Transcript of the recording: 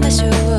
場所